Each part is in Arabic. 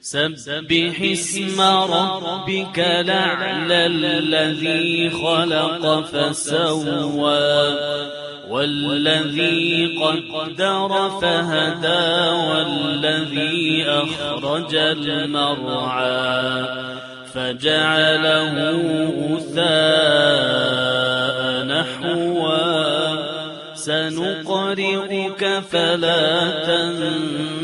سبح اسم ربك الأعلى الذي خلق فسوى والذي قدر فهدى والذي أخرج المرعى فجعله غثاء نحوا سنقرئك فلا تنسى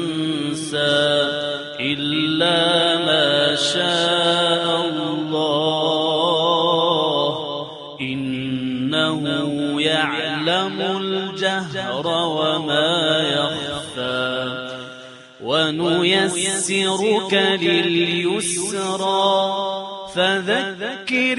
إلا ما شاء الله. إنه يعلم الجهر وما يخفى. ونيسرك لليسرى. فذكر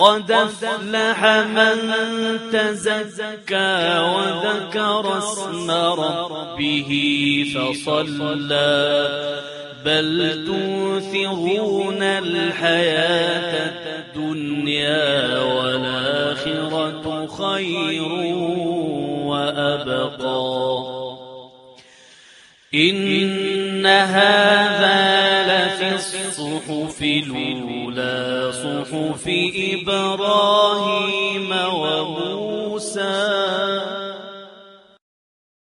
قد افلح من تزكى وذكر اسم ربه فصلى. بل توثرون الحياة الدنيا والآخرة خير وأبقى. إن هذا صحف الأولى صحف إبراهيم وموسى.